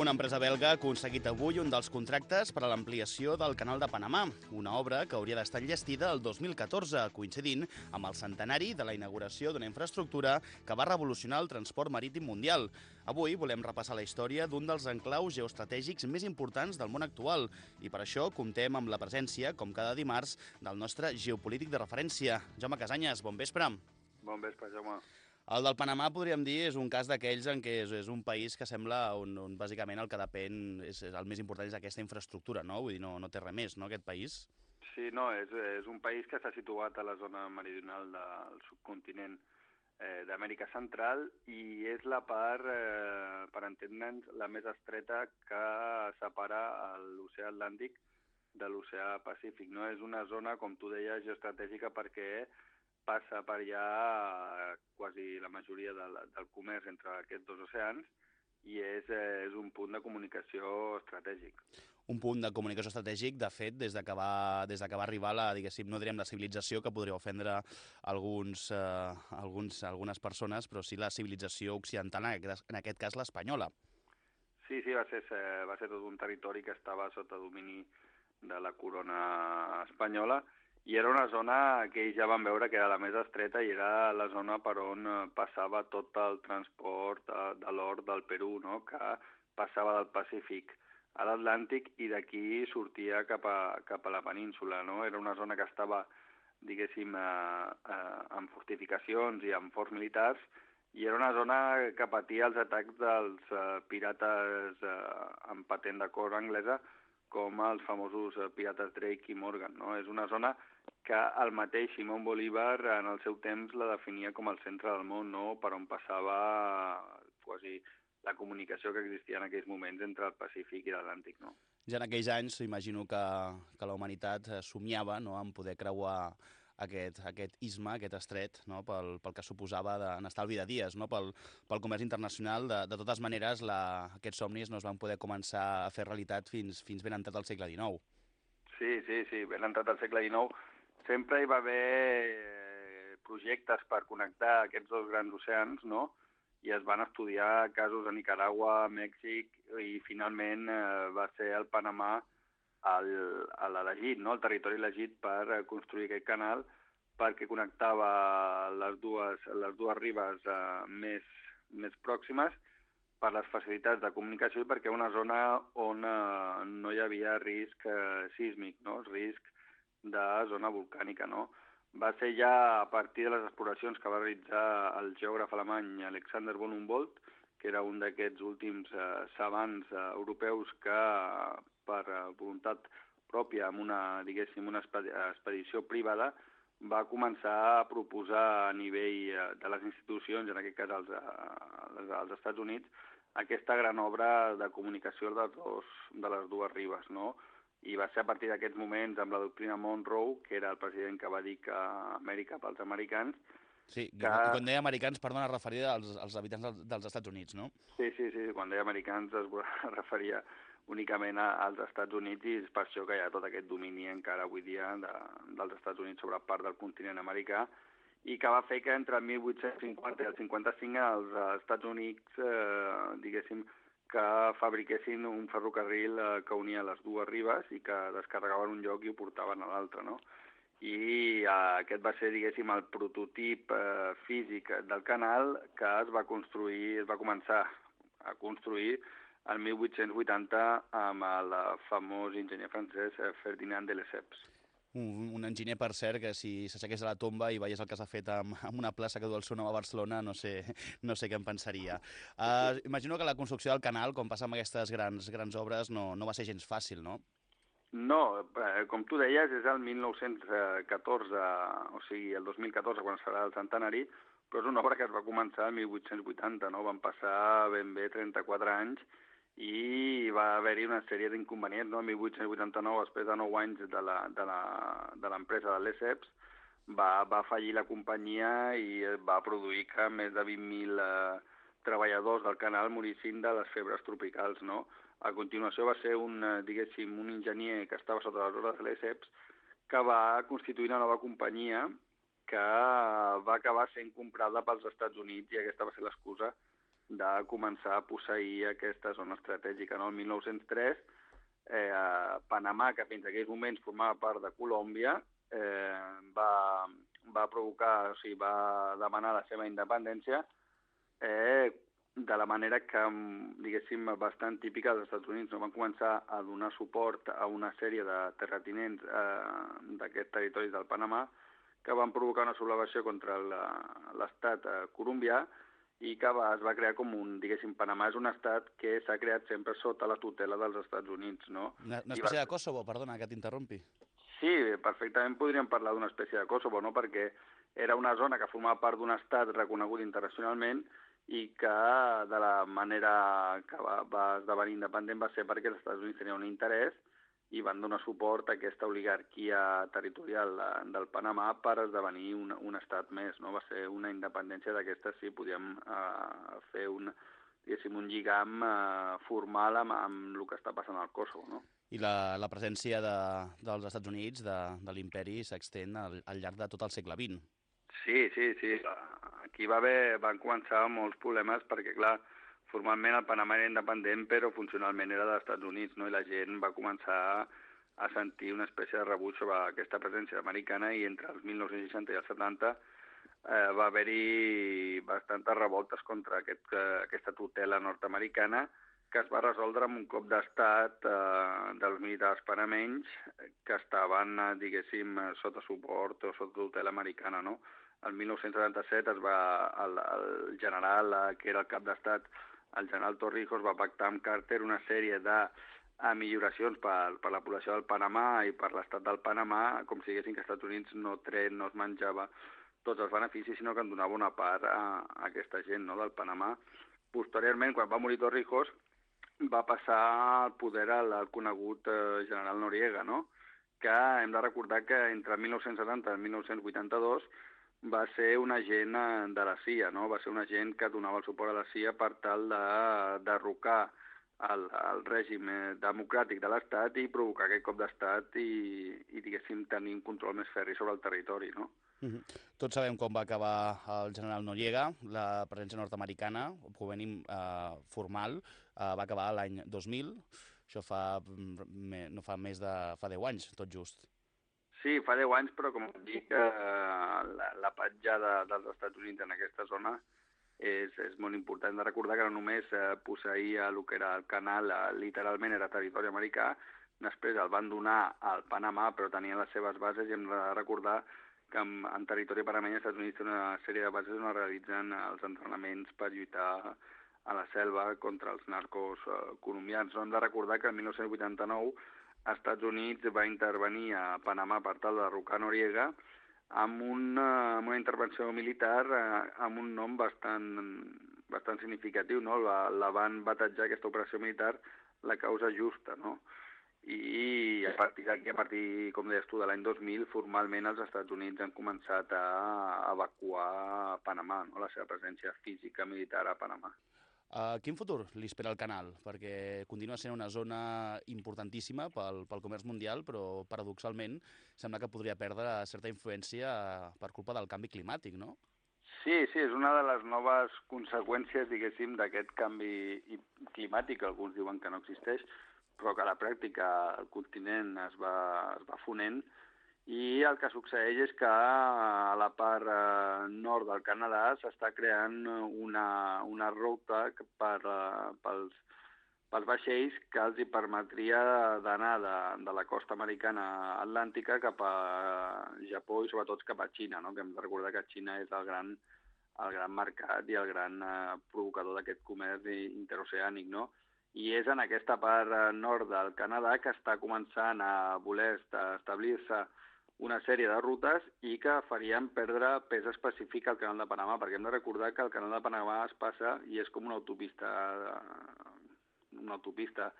Una empresa belga ha aconseguit avui un dels contractes per a l'ampliació del Canal de Panamà, una obra que hauria d'estar enllestida el 2014, coincidint amb el centenari de la inauguració d'una infraestructura que va revolucionar el transport marítim mundial. Avui volem repassar la història d'un dels enclaus geoestratègics més importants del món actual i per això comptem amb la presència, com cada dimarts, del nostre geopolític de referència. Jaume Casanyes, bon vespre. Bon vespre, Jaume. El del Panamà, podríem dir, és un cas d'aquells en què és, és un país que sembla on, on bàsicament el que depèn, és, és el més important és aquesta infraestructura, no? Vull dir, no, no té res més, no, aquest país? Sí, no, és, és un país que està situat a la zona meridional del subcontinent eh, d'Amèrica Central i és la part, eh, per entendre'ns, la més estreta que separa l'oceà Atlàntic de l'oceà Pacífic. No? És una zona, com tu deies, geoestratègica perquè passa per allà eh, quasi la majoria del, del comerç entre aquests dos oceans i és, eh, és un punt de comunicació estratègic. Un punt de comunicació estratègic, de fet, des de que va, des de que va arribar la, diguéssim, no direm la civilització, que podria ofendre alguns, eh, alguns, algunes persones, però sí la civilització occidental, en aquest, en aquest cas l'espanyola. Sí, sí, va ser, eh, va ser tot un territori que estava sota domini de la corona espanyola, i era una zona que ells ja van veure que era la més estreta i era la zona per on eh, passava tot el transport eh, de l'or del Perú, no? que passava del Pacífic a l'Atlàntic i d'aquí sortia cap a, cap a la península. No? Era una zona que estava, diguéssim, eh, eh, amb fortificacions i amb forts militars i era una zona que patia els atacs dels eh, pirates eh, amb patent de cor anglesa com els famosos eh, pirates Drake i Morgan. No? És una zona que el mateix Simón Bolívar en el seu temps la definia com el centre del món, no? per on passava quasi la comunicació que existia en aquells moments entre el Pacífic i l'Atlàntic. No? Ja en aquells anys imagino que, que la humanitat eh, somiava no? en poder creuar aquest, aquest isma, aquest estret, no? pel, pel que suposava en estalvi de dies, no? pel, pel comerç internacional. De, de totes maneres, la, aquests somnis no es van poder començar a fer realitat fins, fins ben entrat al segle XIX. Sí, sí, sí, ben entrat al segle XIX. Sempre hi va haver eh, projectes per connectar aquests dos grans oceans, no?, i es van estudiar casos a Nicaragua, Mèxic, i finalment eh, va ser el Panamà a l'elegit, no? el territori elegit per eh, construir aquest canal perquè connectava les dues, les dues ribes eh, més, més pròximes per les facilitats de comunicació i perquè una zona on eh, no hi havia risc eh, sísmic, no? risc de zona volcànica. No? Va ser ja a partir de les exploracions que va realitzar el geògraf alemany Alexander von Humboldt, que era un d'aquests últims eh, savants eh, europeus que voluntat pròpia, amb una, diguéssim, una expedició privada, va començar a proposar a nivell eh, de les institucions, en aquest cas als, eh, als Estats Units, aquesta gran obra de comunicació de, dos, de les dues ribes, no? i va ser a partir d'aquests moments amb la doctrina Monroe, que era el president que va dir que Amèrica pels americans... Sí, que... quan deia americans, perdona, referia als, als habitants dels, dels Estats Units, no? Sí, sí, sí, quan deia americans es referia únicament als Estats Units i és per això que hi ha tot aquest domini encara avui dia de, dels Estats Units sobre part del continent americà i que va fer que entre el 1850 i el 55 els Estats Units, eh, diguéssim, que fabriquessin un ferrocarril eh, que unia les dues ribes i que descarregaven un lloc i ho portaven a l'altre, no? I eh, aquest va ser, diguéssim, el prototip eh, físic del canal que es va construir, es va començar a construir el 1880 amb el famós enginyer francès eh, Ferdinand de Lesseps un, un enginyer, per cert, que si s'aixequés a la tomba i veiés el que s'ha fet amb, amb una plaça que du el seu nom a Barcelona, no sé, no sé què em pensaria. Uh, imagino que la construcció del canal, com passa amb aquestes grans, grans obres, no, no va ser gens fàcil, no? No, eh, com tu deies, és el 1914, o sigui, el 2014, quan serà el centenari, però és una obra que es va començar el 1880, no? Van passar ben bé 34 anys i va haver-hi una sèrie d'inconvenients. No? En 1889, després de 9 anys de l'empresa de, de l'ESEPS, va, va fallir la companyia i va produir que més de 20.000 eh, treballadors del canal morissin de les febres tropicals. No? A continuació va ser un, eh, diguéssim, un enginyer que estava sota les ordres de l'ESEPS que va constituir una nova companyia que va acabar sent comprada pels Estats Units i aquesta va ser l'excusa de començar a posseir aquesta zona estratègica. No? El 1903, eh, Panamà, que fins aquells moments formava part de Colòmbia, eh, va, va provocar, o sigui, va demanar la seva independència eh, de la manera que, diguéssim, bastant típica dels Estats Units. No van començar a donar suport a una sèrie de terratinents eh, d'aquests territoris del Panamà que van provocar una sublevació contra l'estat eh, colombià i que va, es va crear com un, diguéssim, Panamà és un estat que s'ha creat sempre sota la tutela dels Estats Units, no? Una, una espècie va... de Kosovo, perdona que t'interrompi. Sí, perfectament podríem parlar d'una espècie de Kosovo, no? perquè era una zona que formava part d'un estat reconegut internacionalment i que de la manera que va, va esdevenir independent va ser perquè els Estats Units tenien un interès i van donar suport a aquesta oligarquia territorial del Panamà per esdevenir un, un estat més. No? Va ser una independència d'aquestes, sí, podíem uh, fer un, un lligam uh, formal amb, amb el que està passant al Kosovo. No? i la, la presència de, dels Estats Units, de, de l'imperi, s'extén al, al llarg de tot el segle XX. Sí, sí, sí. Aquí va haver, van començar molts problemes perquè, clar, formalment el Panamà era independent, però funcionalment era dels Estats Units, no? i la gent va començar a sentir una espècie de rebuig sobre aquesta presència americana i entre els 1960 i els 70 eh, va haver-hi bastantes revoltes contra aquest, eh, aquesta tutela nord-americana que es va resoldre amb un cop d'estat eh, dels militars panamenys que estaven, eh, diguéssim, sota suport o sota tutela americana, no? El 1977 es va, el, el general, eh, que era el cap d'estat, el general Torrijos, va pactar amb Carter una sèrie de a milloracions per, per la població del Panamà i per l'estat del Panamà, com si diguessin que als Estats Units no tren, no es menjava tots els beneficis, sinó que en donava una part a, a aquesta gent no, del Panamà. Posteriorment, quan va morir Torrijos, va passar al poder al, al conegut eh, general Noriega, no? que hem de recordar que entre 1970 i 1982 va ser un agent eh, de la CIA, no? va ser un agent que donava el suport a la CIA per tal de derrocar el, el règim eh, democràtic de l'Estat i provocar aquest cop d'Estat i, i, diguéssim, tenir un control més ferri sobre el territori, no? Mm -hmm. Tots sabem com va acabar el general Noriega, la presència nord-americana, provenim eh, formal, eh, va acabar l'any 2000, això fa, me, no fa més de... fa 10 anys, tot just. Sí, fa 10 anys, però com dic, eh, la, la petjada dels Estats Units en aquesta zona és, és molt important. de recordar que no només eh, posseïa el que era el canal, eh, literalment era territori americà, després el van donar al Panamà, però tenien les seves bases i hem de recordar que en, en territori panameny els Estats Units té una sèrie de bases on es realitzen els entrenaments per lluitar a la selva contra els narcos eh, colombians. No hem de recordar que el 1989 els Estats Units va intervenir a Panamà per tal de derrocar Noriega amb una, amb una intervenció militar eh, amb un nom bastant, bastant significatiu. No? La, la van batejar aquesta operació militar la causa justa. No? i a partir d'aquí, a partir, com deies tu, de l'any 2000, formalment els Estats Units han començat a evacuar Panamà, no? la seva presència física militar a Panamà. Uh, quin futur li espera el canal? Perquè continua sent una zona importantíssima pel, pel comerç mundial, però paradoxalment sembla que podria perdre certa influència per culpa del canvi climàtic, no? Sí, sí, és una de les noves conseqüències, diguéssim, d'aquest canvi climàtic, alguns diuen que no existeix, però que a la pràctica el continent es va, es va fonent i el que succeeix és que a la part eh, nord del Canadà s'està creant una, una ruta per, eh, pels, pels vaixells que els hi permetria d'anar de, de la costa americana atlàntica cap a Japó i sobretot cap a Xina, no? que hem de recordar que Xina és el gran, el gran mercat i el gran eh, provocador d'aquest comerç interoceànic. No? i és en aquesta part eh, nord del Canadà que està començant a voler establir-se una sèrie de rutes i que farien perdre pes específic al Canal de Panamà, perquè hem de recordar que el Canal de Panamà es passa i és com una autopista, eh, una autopista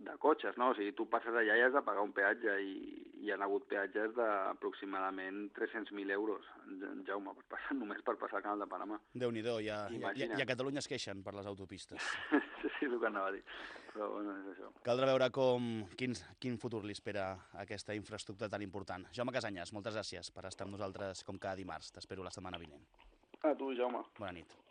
de cotxes, no? O sigui, tu passes allà i has de pagar un peatge i hi ha hagut peatges d'aproximadament 300.000 euros, Jaume, per passar, només per passar el canal de Panamà. Déu-n'hi-do, i, a, i, i, i a Catalunya es queixen per les autopistes. sí, sí, el que anava a dir. Però bueno, és això. Caldrà veure com, quin, quin futur li espera aquesta infraestructura tan important. Jaume Casanyes, moltes gràcies per estar amb nosaltres com cada dimarts. T'espero la setmana vinent. A tu, Jaume. Bona nit.